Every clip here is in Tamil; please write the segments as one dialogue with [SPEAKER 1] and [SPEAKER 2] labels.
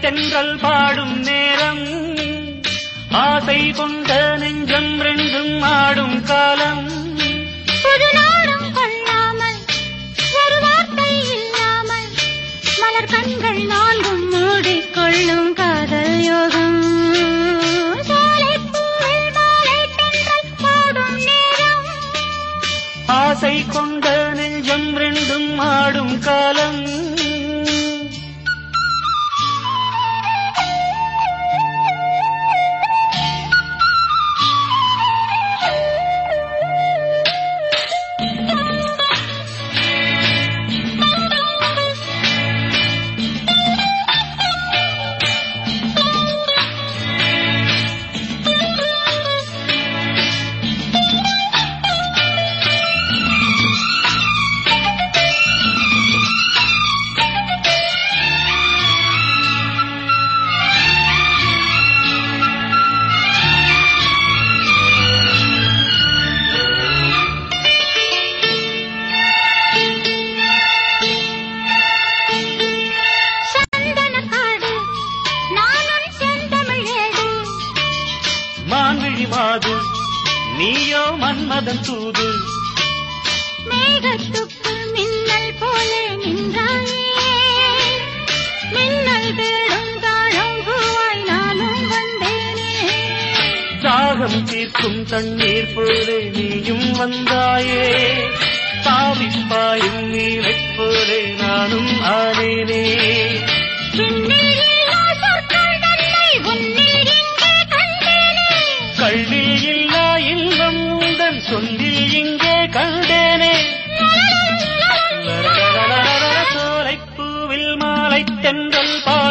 [SPEAKER 1] தென்றல் பாடும் நேரம் ஆசை கொண்ட நெஞ்சம் ரெண்டும் ஆடும் காலம்.
[SPEAKER 2] கண்கள் நான்கும் மூடிக்கொள்ளும் காதல் யோகம். சோலைப்பூவில் மாலை
[SPEAKER 1] ஆசை கொண்ட நெஞ்சம் ரெண்டும் ஆடும் காலம். மன்மதன் தூது.
[SPEAKER 2] மேகத்துக்குள் மின்னல் போலே நின்றாயே. மின்னல் தேடும் தாழம் பூவாய் நானும் வந்தேனே.
[SPEAKER 1] தாகம் தீர்க்கும் தண்ணீர் போலே நீயும் வந்தாயே. தாவிப்பாயும் நீரைப் போலே நானும் ஆனேனே.
[SPEAKER 2] விண்ணில்
[SPEAKER 1] சொல்லில் இங்கே கண்டேனே. சோலைப்பூவில் மாலை தென்றல் பாடும்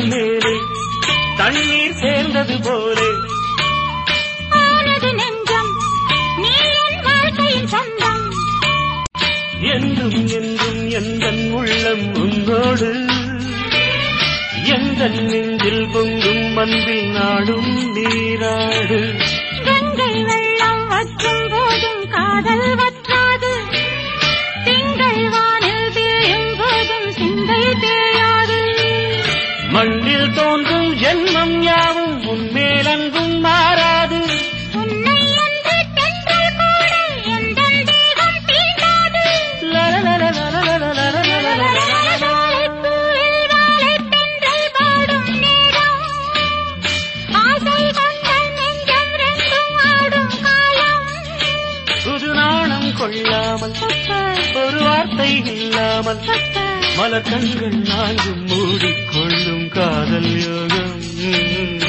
[SPEAKER 1] தென்னிலம் மேலே தண்ணீர் சேர்ந்தது போலே.
[SPEAKER 2] ஆனது நெஞ்சம் நீ என் வாழ்க்கையின் சொந்தம்.
[SPEAKER 1] என்றும் என்றும் எந்தன் உள்ளம் உன்னோடு. எந்த நெஞ்சில் பொங்கும் அன்பில் நாடும் நீராடு.
[SPEAKER 2] கங்கை வெள்ளம் வற்றும் போதும் காதல் வற்றாது. திங்கள் வானில் தேயும் போதும் சிந்தை தேயாது
[SPEAKER 1] மண்ணில் தோன்றும் ஜென்மம் யாவும் உன்மேல் அன்பும் மாறாது கொள்ளாமல் ஒரு வார்த்தை இல்லாமல் மலர் கண்கள் நான்கும் மூடிக்கொள்ளும் காதல் யோகம்